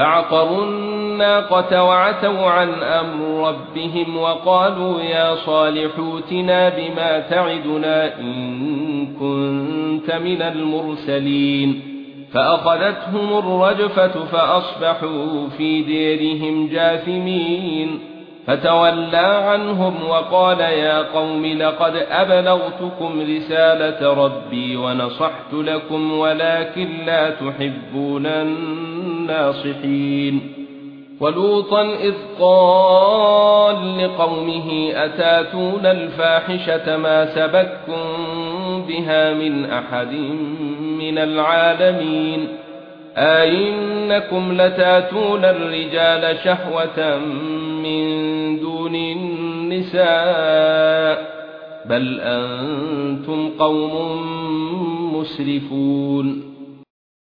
فعقروا الناقة وعتوا عن أمر ربهم وقالوا يا صالح اوتنا بما تعدنا إن كنت من المرسلين فأخذتهم الرجفة فأصبحوا في ديرهم جاثمين فتولى عنهم وقال يا قوم لقد أبلغتكم رسالة ربي ونصحت لكم ولكن لا تحبون الناصحين. ولوطا إذ قال لقومه أتاتون الفاحشة ما سبكم بها من أحد من العالمين؟ أئنكم لتاتون الرجال شهوة من دون النساء بل أنتم قوم مسرفون